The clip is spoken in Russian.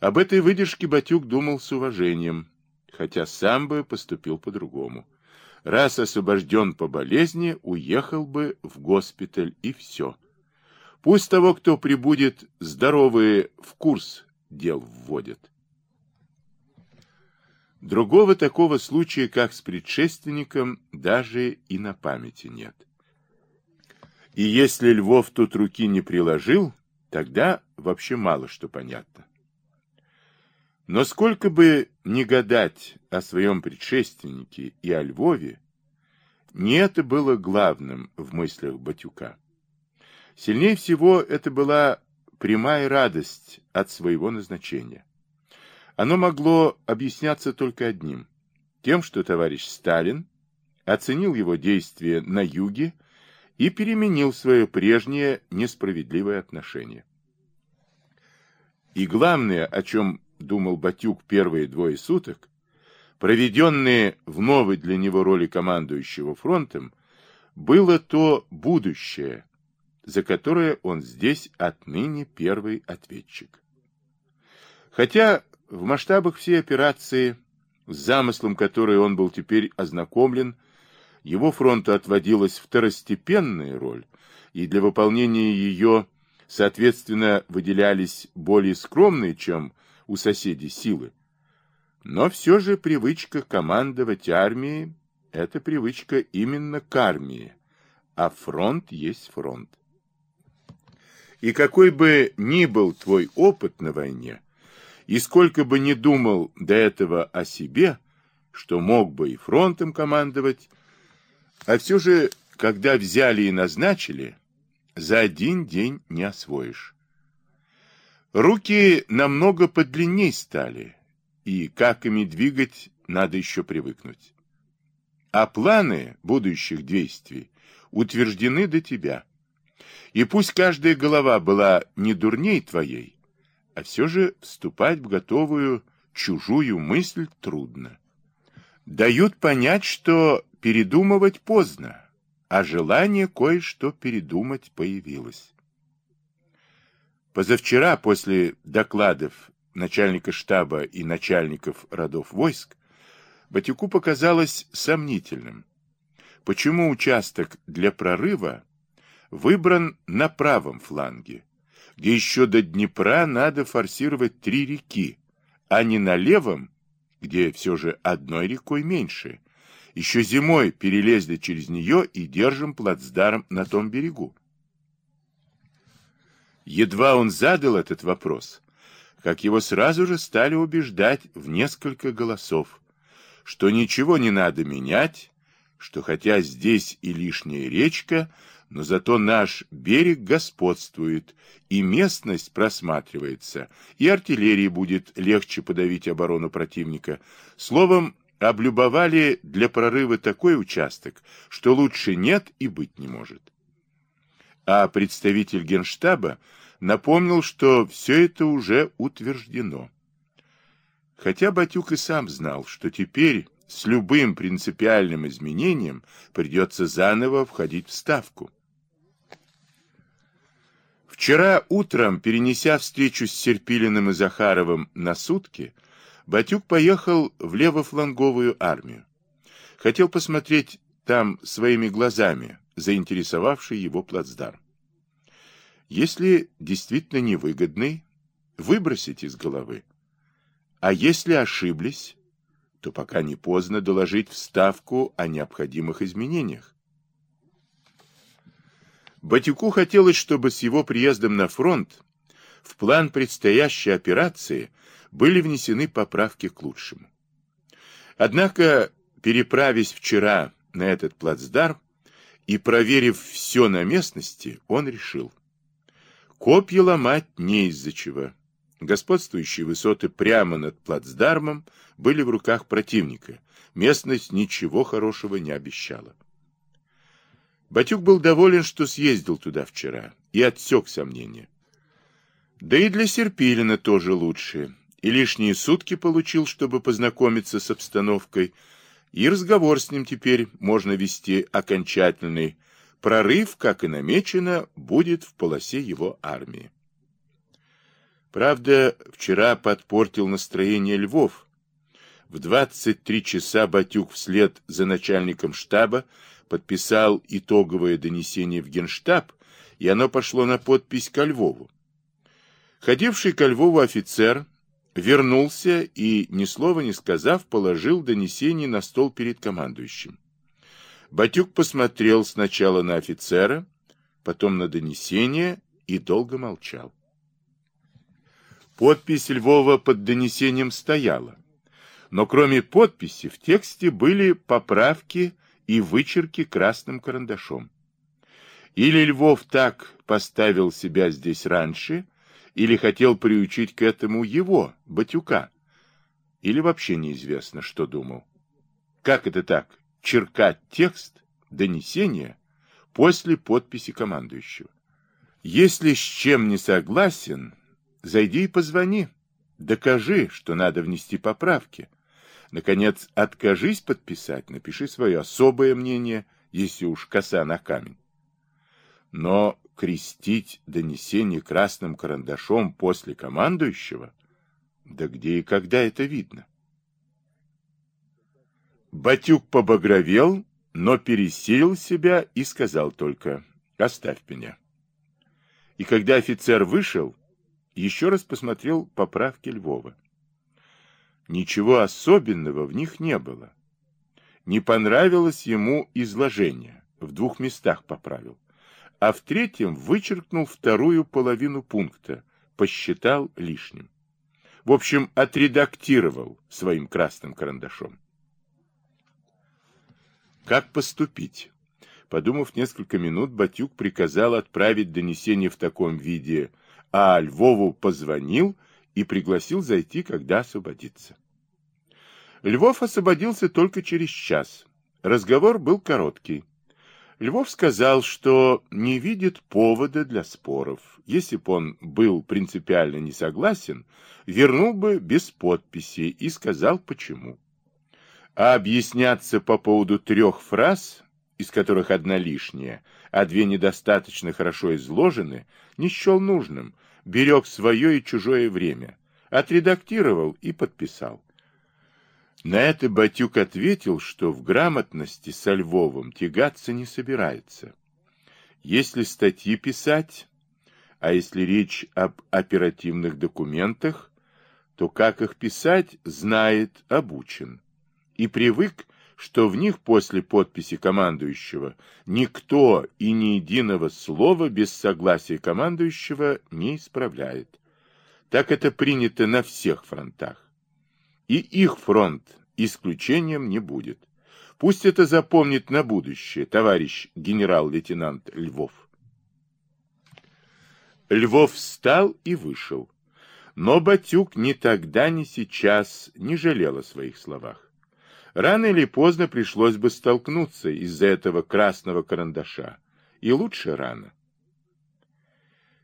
Об этой выдержке Батюк думал с уважением, хотя сам бы поступил по-другому. Раз освобожден по болезни, уехал бы в госпиталь и все. Пусть того, кто прибудет, здоровые в курс дел вводят. Другого такого случая, как с предшественником, даже и на памяти нет. И если Львов тут руки не приложил, тогда вообще мало что понятно. Но сколько бы ни гадать о своем предшественнике и о Львове, не это было главным в мыслях Батюка. Сильнее всего это была прямая радость от своего назначения. Оно могло объясняться только одним. Тем, что товарищ Сталин оценил его действия на юге и переменил свое прежнее несправедливое отношение. И главное, о чем думал Батюк первые двое суток, проведенные в новой для него роли командующего фронтом, было то будущее, за которое он здесь отныне первый ответчик. Хотя в масштабах всей операции, с замыслом которой он был теперь ознакомлен, его фронту отводилась второстепенная роль, и для выполнения ее, соответственно, выделялись более скромные, чем у соседей силы. Но все же привычка командовать армией – это привычка именно к армии, а фронт есть фронт. И какой бы ни был твой опыт на войне, и сколько бы ни думал до этого о себе, что мог бы и фронтом командовать, а все же, когда взяли и назначили, за один день не освоишь. Руки намного подлинней стали, и как ими двигать, надо еще привыкнуть. А планы будущих действий утверждены до тебя. И пусть каждая голова была не дурней твоей, а все же вступать в готовую чужую мысль трудно. Дают понять, что передумывать поздно, а желание кое-что передумать появилось. Позавчера, после докладов начальника штаба и начальников родов войск, Батюку показалось сомнительным, почему участок для прорыва выбран на правом фланге, где еще до Днепра надо форсировать три реки, а не на левом, где все же одной рекой меньше. Еще зимой перелезли через нее и держим плацдарм на том берегу. Едва он задал этот вопрос, как его сразу же стали убеждать в несколько голосов, что ничего не надо менять, что хотя здесь и лишняя речка, но зато наш берег господствует, и местность просматривается, и артиллерии будет легче подавить оборону противника. Словом, облюбовали для прорыва такой участок, что лучше нет и быть не может. А представитель генштаба напомнил, что все это уже утверждено. Хотя Батюк и сам знал, что теперь с любым принципиальным изменением придется заново входить в ставку. Вчера утром, перенеся встречу с Серпилиным и Захаровым на сутки, Батюк поехал в левофланговую армию. Хотел посмотреть там своими глазами, заинтересовавший его плацдарм. Если действительно невыгодный, выбросить из головы. А если ошиблись, то пока не поздно доложить в Ставку о необходимых изменениях. Батюку хотелось, чтобы с его приездом на фронт в план предстоящей операции были внесены поправки к лучшему. Однако, переправясь вчера на этот плацдарм и проверив все на местности, он решил. Копья ломать не из-за чего. Господствующие высоты прямо над плацдармом были в руках противника. Местность ничего хорошего не обещала. Батюк был доволен, что съездил туда вчера, и отсек сомнения. Да и для Серпилина тоже лучше. И лишние сутки получил, чтобы познакомиться с обстановкой, и разговор с ним теперь можно вести окончательный. Прорыв, как и намечено, будет в полосе его армии. Правда, вчера подпортил настроение Львов. В 23 часа Батюк вслед за начальником штаба подписал итоговое донесение в Генштаб, и оно пошло на подпись ко Львову. Ходивший ко Львову офицер вернулся и, ни слова не сказав, положил донесение на стол перед командующим. Батюк посмотрел сначала на офицера, потом на донесение и долго молчал. Подпись Львова под донесением стояла, но кроме подписи в тексте были поправки и вычерки красным карандашом. Или Львов так поставил себя здесь раньше, или хотел приучить к этому его, Батюка, или вообще неизвестно, что думал. Как это так? Черкать текст, донесение, после подписи командующего. Если с чем не согласен, Зайди и позвони. Докажи, что надо внести поправки. Наконец, откажись подписать, напиши свое особое мнение, если уж коса на камень. Но крестить донесение красным карандашом после командующего? Да где и когда это видно? Батюк побагровел, но пересилил себя и сказал только «Оставь меня». И когда офицер вышел, еще раз посмотрел поправки Львова. Ничего особенного в них не было. Не понравилось ему изложение, в двух местах поправил, а в третьем вычеркнул вторую половину пункта, посчитал лишним. В общем, отредактировал своим красным карандашом. Как поступить? Подумав несколько минут, Батюк приказал отправить донесение в таком виде – а Львову позвонил и пригласил зайти, когда освободится. Львов освободился только через час. Разговор был короткий. Львов сказал, что не видит повода для споров. Если бы он был принципиально не согласен, вернул бы без подписи и сказал почему. А объясняться по поводу трех фраз, из которых одна лишняя, а две недостаточно хорошо изложены, не счел нужным, берег свое и чужое время, отредактировал и подписал. На это Батюк ответил, что в грамотности со Львовым тягаться не собирается. Если статьи писать, а если речь об оперативных документах, то как их писать, знает, обучен. И привык что в них после подписи командующего никто и ни единого слова без согласия командующего не исправляет. Так это принято на всех фронтах. И их фронт исключением не будет. Пусть это запомнит на будущее товарищ генерал-лейтенант Львов. Львов встал и вышел. Но Батюк ни тогда, ни сейчас не жалел о своих словах. Рано или поздно пришлось бы столкнуться из-за этого красного карандаша. И лучше рано.